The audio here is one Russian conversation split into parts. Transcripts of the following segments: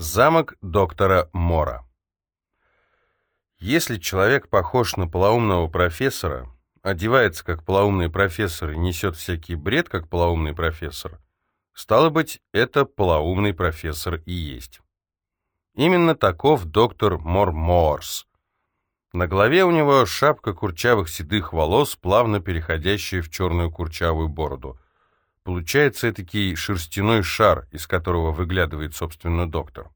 Замок доктора Мора. Если человек похож на полоумного профессора, одевается как полоумный профессор и несет всякий бред как полоумный профессор, стало быть, это полоумный профессор и есть. Именно таков доктор Мор Морс. На голове у него шапка курчавых седых волос, плавно переходящая в черную курчавую бороду – Получается этакий шерстяной шар, из которого выглядывает, собственно, доктор.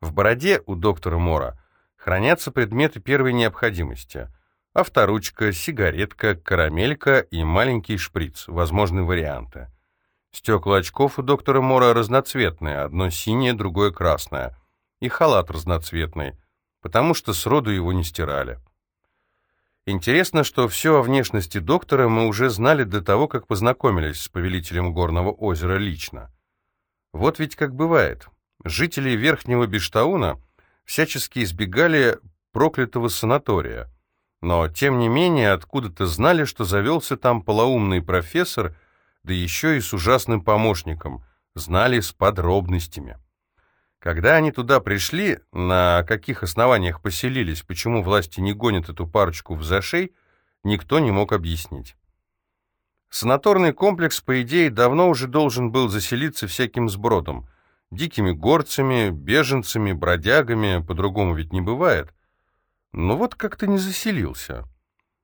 В бороде у доктора Мора хранятся предметы первой необходимости. Авторучка, сигаретка, карамелька и маленький шприц, возможны варианты. Стекла очков у доктора Мора разноцветные, одно синее, другое красное. И халат разноцветный, потому что сроду его не стирали. Интересно, что все о внешности доктора мы уже знали до того, как познакомились с повелителем Горного озера лично. Вот ведь как бывает. Жители Верхнего Бештауна всячески избегали проклятого санатория. Но, тем не менее, откуда-то знали, что завелся там полоумный профессор, да еще и с ужасным помощником, знали с подробностями. Когда они туда пришли, на каких основаниях поселились, почему власти не гонят эту парочку в зашей, никто не мог объяснить. Санаторный комплекс, по идее, давно уже должен был заселиться всяким сбродом. Дикими горцами, беженцами, бродягами, по-другому ведь не бывает. Но вот как-то не заселился.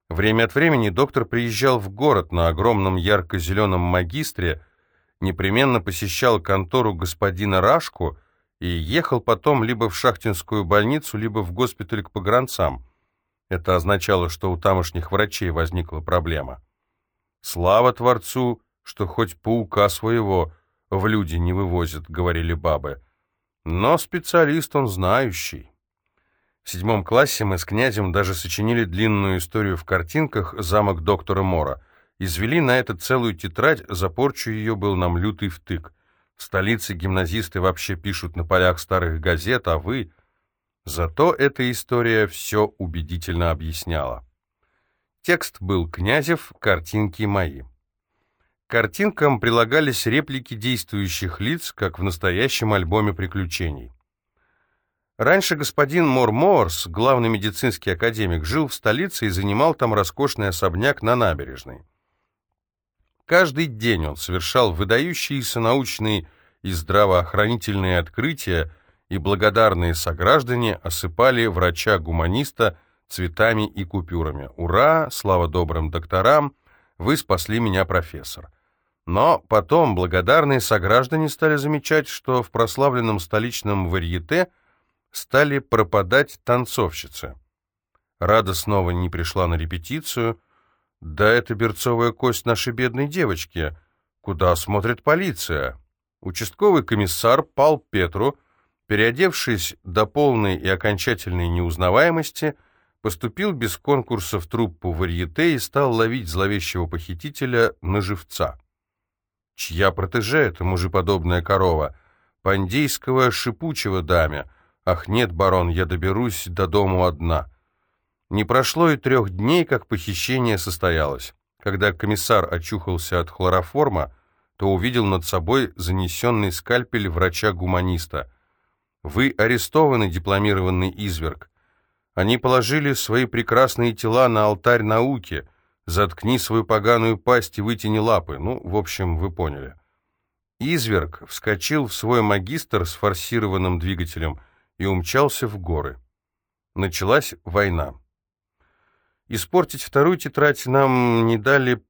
Время от времени доктор приезжал в город на огромном ярко-зеленом магистре, непременно посещал контору господина Рашку и ехал потом либо в шахтинскую больницу, либо в госпиталь к погранцам. Это означало, что у тамошних врачей возникла проблема. «Слава Творцу, что хоть паука своего в люди не вывозят», — говорили бабы. Но специалист он знающий. В седьмом классе мы с князем даже сочинили длинную историю в картинках «Замок доктора Мора». Извели на это целую тетрадь, за порчу ее был нам лютый втык. В столице гимназисты вообще пишут на полях старых газет, а вы... Зато эта история все убедительно объясняла. Текст был Князев, картинки мои. К картинкам прилагались реплики действующих лиц, как в настоящем альбоме приключений. Раньше господин Мор Морс, главный медицинский академик, жил в столице и занимал там роскошный особняк на набережной. Каждый день он совершал выдающиеся научные и здравоохранительные открытия, и благодарные сограждане осыпали врача-гуманиста цветами и купюрами. «Ура! Слава добрым докторам! Вы спасли меня, профессор!» Но потом благодарные сограждане стали замечать, что в прославленном столичном варьете стали пропадать танцовщицы. Рада снова не пришла на репетицию, «Да это берцовая кость нашей бедной девочки. Куда смотрит полиция?» Участковый комиссар Пал Петру, переодевшись до полной и окончательной неузнаваемости, поступил без конкурса в труппу варьете и стал ловить зловещего похитителя на живца. Чья протеже это мужеподобная корова? Пандейского шипучего даме. Ах нет, барон, я доберусь до дому одна. Не прошло и трех дней, как похищение состоялось. Когда комиссар очухался от хлороформа, то увидел над собой занесенный скальпель врача-гуманиста. «Вы арестованы, дипломированный изверг. Они положили свои прекрасные тела на алтарь науки. Заткни свою поганую пасть и вытяни лапы. Ну, в общем, вы поняли». Изверг вскочил в свой магистр с форсированным двигателем и умчался в горы. Началась война. Испортить вторую тетрадь нам не дали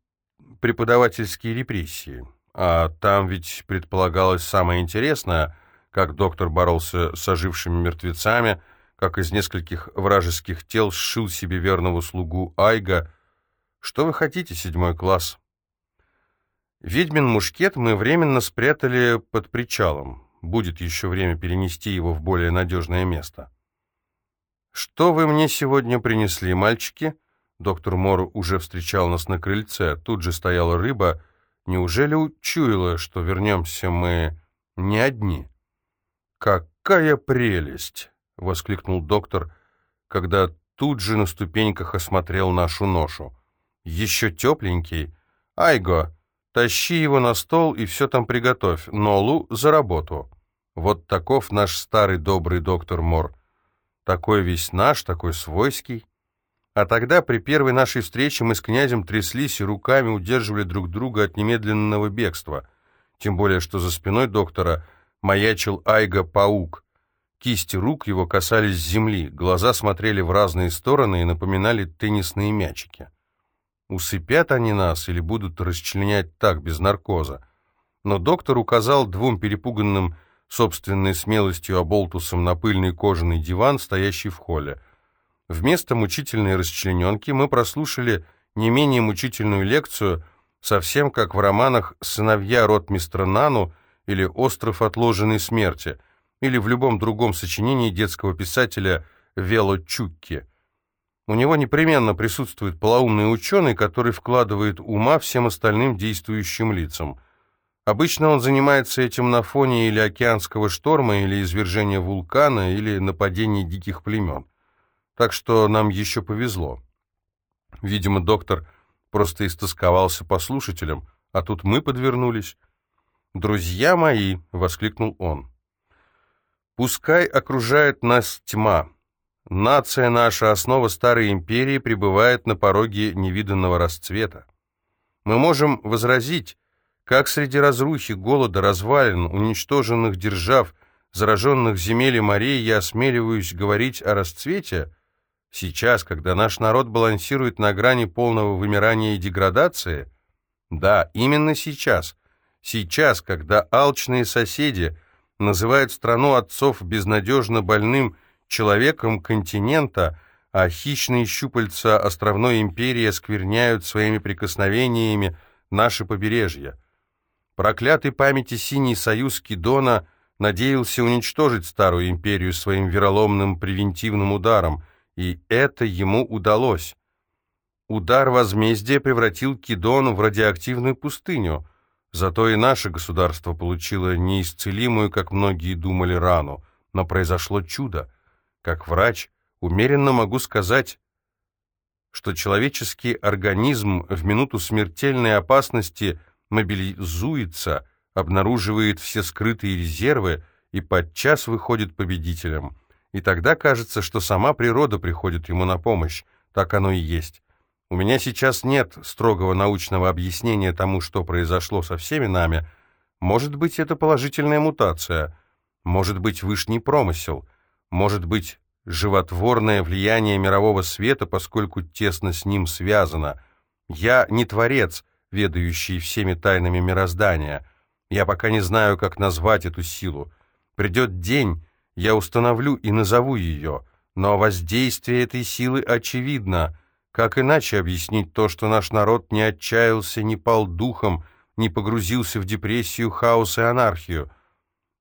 преподавательские репрессии. А там ведь предполагалось самое интересное, как доктор боролся с ожившими мертвецами, как из нескольких вражеских тел сшил себе верного слугу Айга. Что вы хотите, седьмой класс? Ведьмин мушкет мы временно спрятали под причалом. Будет еще время перенести его в более надежное место. «Что вы мне сегодня принесли, мальчики?» Доктор Мор уже встречал нас на крыльце. Тут же стояла рыба. Неужели учуяла, что вернемся мы не одни? «Какая прелесть!» — воскликнул доктор, когда тут же на ступеньках осмотрел нашу ношу. «Еще тепленький. Айго, тащи его на стол и все там приготовь. Нолу за работу». Вот таков наш старый добрый доктор Мор. Такой весь наш, такой свойский. А тогда при первой нашей встрече мы с князем тряслись и руками удерживали друг друга от немедленного бегства. Тем более, что за спиной доктора маячил Айга-паук. Кисти рук его касались земли, глаза смотрели в разные стороны и напоминали теннисные мячики. Усыпят они нас или будут расчленять так, без наркоза? Но доктор указал двум перепуганным собственной смелостью оболтусом на пыльный кожаный диван, стоящий в холле. Вместо мучительной расчлененки мы прослушали не менее мучительную лекцию, совсем как в романах «Сыновья ротмистра Нану» или «Остров отложенной смерти», или в любом другом сочинении детского писателя Вело Чукки. У него непременно присутствует полоумный ученый, который вкладывает ума всем остальным действующим лицам. Обычно он занимается этим на фоне или океанского шторма, или извержения вулкана, или нападения диких племен. Так что нам еще повезло. Видимо, доктор просто истосковался по слушателям, а тут мы подвернулись. «Друзья мои!» — воскликнул он. «Пускай окружает нас тьма. Нация наша, основа старой империи, пребывает на пороге невиданного расцвета. Мы можем возразить, как среди разрухи, голода, развалин, уничтоженных держав, зараженных земель и морей я осмеливаюсь говорить о расцвете? Сейчас, когда наш народ балансирует на грани полного вымирания и деградации? Да, именно сейчас – Сейчас, когда алчные соседи называют страну отцов безнадежно больным человеком континента, а хищные щупальца островной империи оскверняют своими прикосновениями наши побережья. Проклятый памяти Синий Союз Кидона надеялся уничтожить старую империю своим вероломным превентивным ударом, и это ему удалось. Удар возмездия превратил Кидон в радиоактивную пустыню – Зато и наше государство получило неисцелимую, как многие думали, рану, но произошло чудо. Как врач, умеренно могу сказать, что человеческий организм в минуту смертельной опасности мобилизуется, обнаруживает все скрытые резервы и подчас выходит победителем. И тогда кажется, что сама природа приходит ему на помощь. Так оно и есть. У меня сейчас нет строгого научного объяснения тому, что произошло со всеми нами. Может быть, это положительная мутация, может быть, вышний промысел, может быть, животворное влияние мирового света, поскольку тесно с ним связано. Я не творец, ведающий всеми тайнами мироздания. Я пока не знаю, как назвать эту силу. Придет день, я установлю и назову ее, но воздействие этой силы очевидно — как иначе объяснить то, что наш народ не отчаялся, не пал духом, не погрузился в депрессию, хаос и анархию?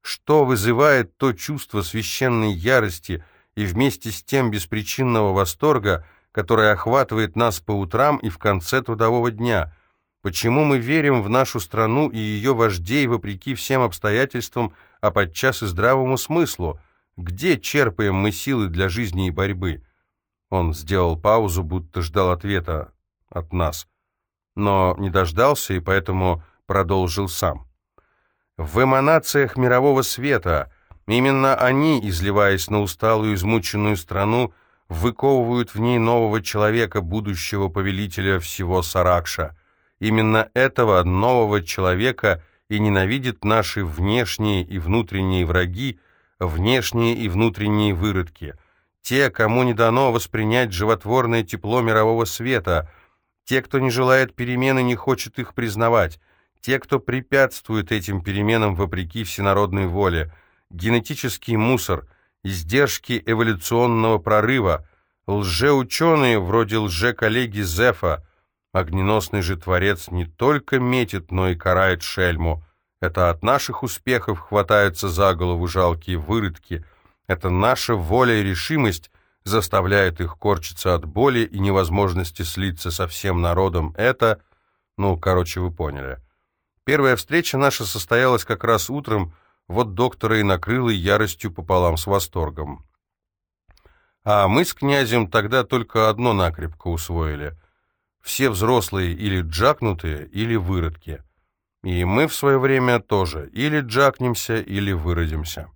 Что вызывает то чувство священной ярости и вместе с тем беспричинного восторга, которое охватывает нас по утрам и в конце трудового дня? Почему мы верим в нашу страну и ее вождей вопреки всем обстоятельствам, а подчас и здравому смыслу? Где черпаем мы силы для жизни и борьбы? Он сделал паузу, будто ждал ответа от нас, но не дождался и поэтому продолжил сам. В эманациях мирового света именно они, изливаясь на усталую, измученную страну, выковывают в ней нового человека, будущего повелителя всего Саракша. Именно этого нового человека и ненавидят наши внешние и внутренние враги, внешние и внутренние выродки – те, кому не дано воспринять животворное тепло мирового света, те, кто не желает перемены, не хочет их признавать, те, кто препятствует этим переменам вопреки всенародной воле, генетический мусор, издержки эволюционного прорыва, лжеученые вроде лже-коллеги Зефа, огненосный же Творец не только метит, но и карает шельму. Это от наших успехов хватаются за голову жалкие выродки — это наша воля и решимость заставляет их корчиться от боли и невозможности слиться со всем народом. Это, ну, короче, вы поняли. Первая встреча наша состоялась как раз утром, вот доктора и накрыла яростью пополам с восторгом. А мы с князем тогда только одно накрепко усвоили. Все взрослые или джакнутые, или выродки. И мы в свое время тоже или джакнемся, или выродимся.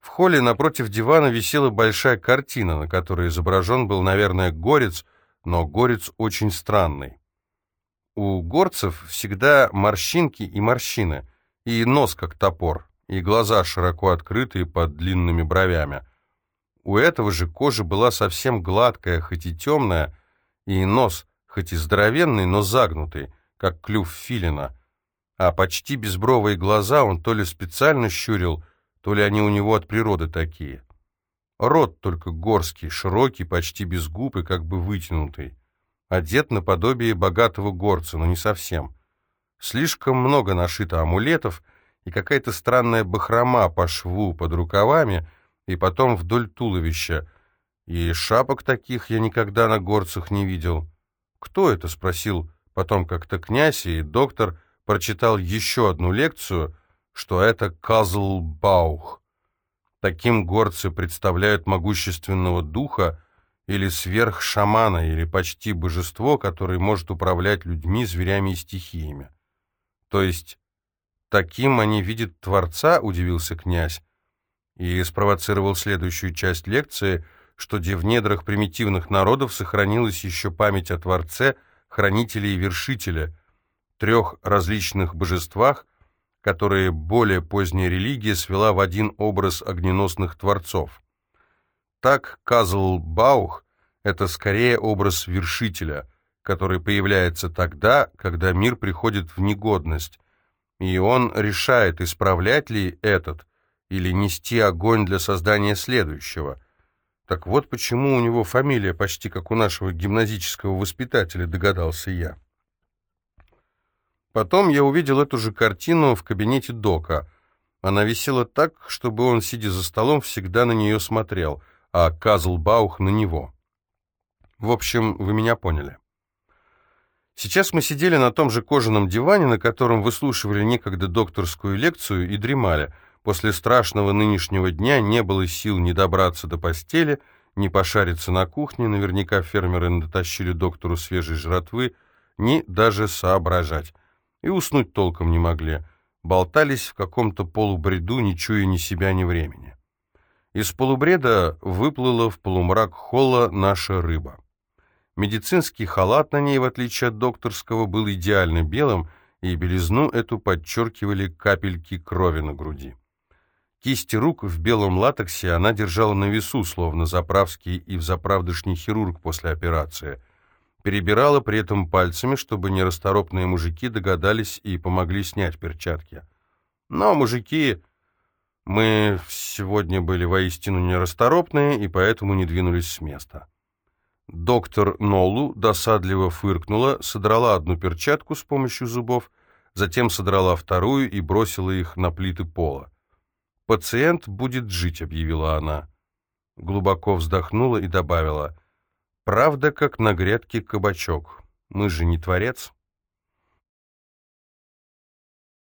В холле напротив дивана висела большая картина, на которой изображен был, наверное, горец, но горец очень странный. У горцев всегда морщинки и морщины, и нос как топор, и глаза широко открытые под длинными бровями. У этого же кожа была совсем гладкая, хоть и темная, и нос, хоть и здоровенный, но загнутый, как клюв филина, а почти безбровые глаза он то ли специально щурил, то ли они у него от природы такие. Рот только горский, широкий, почти без губ и как бы вытянутый. Одет наподобие богатого горца, но не совсем. Слишком много нашито амулетов и какая-то странная бахрома по шву под рукавами и потом вдоль туловища. И шапок таких я никогда на горцах не видел. «Кто это?» — спросил потом как-то князь, и доктор прочитал еще одну лекцию — что это Казлбаух. Таким горцы представляют могущественного духа или сверхшамана, или почти божество, которое может управлять людьми, зверями и стихиями. То есть таким они видят Творца, удивился князь, и спровоцировал следующую часть лекции, что где в недрах примитивных народов сохранилась еще память о Творце, Хранителе и Вершителе, трех различных божествах, которые более поздняя религия свела в один образ огненосных творцов. Так Казл-Баух — это скорее образ вершителя, который появляется тогда, когда мир приходит в негодность, и он решает, исправлять ли этот или нести огонь для создания следующего. Так вот почему у него фамилия почти как у нашего гимназического воспитателя, догадался я. Потом я увидел эту же картину в кабинете Дока. Она висела так, чтобы он, сидя за столом, всегда на нее смотрел, а Казлбаух на него. В общем, вы меня поняли. Сейчас мы сидели на том же кожаном диване, на котором выслушивали некогда докторскую лекцию и дремали. После страшного нынешнего дня не было сил ни добраться до постели, ни пошариться на кухне, наверняка фермеры натащили доктору свежей жратвы, ни даже соображать и уснуть толком не могли, болтались в каком-то полубреду, не чуя ни себя, ни времени. Из полубреда выплыла в полумрак холла наша рыба. Медицинский халат на ней, в отличие от докторского, был идеально белым, и белизну эту подчеркивали капельки крови на груди. Кисти рук в белом латексе она держала на весу, словно заправский и взаправдышний хирург после операции — перебирала при этом пальцами, чтобы нерасторопные мужики догадались и помогли снять перчатки. Но мужики... Мы сегодня были воистину нерасторопные и поэтому не двинулись с места. Доктор Нолу досадливо фыркнула, содрала одну перчатку с помощью зубов, затем содрала вторую и бросила их на плиты пола. «Пациент будет жить», — объявила она. Глубоко вздохнула и добавила — Правда, как на грядке кабачок. Мы же не творец.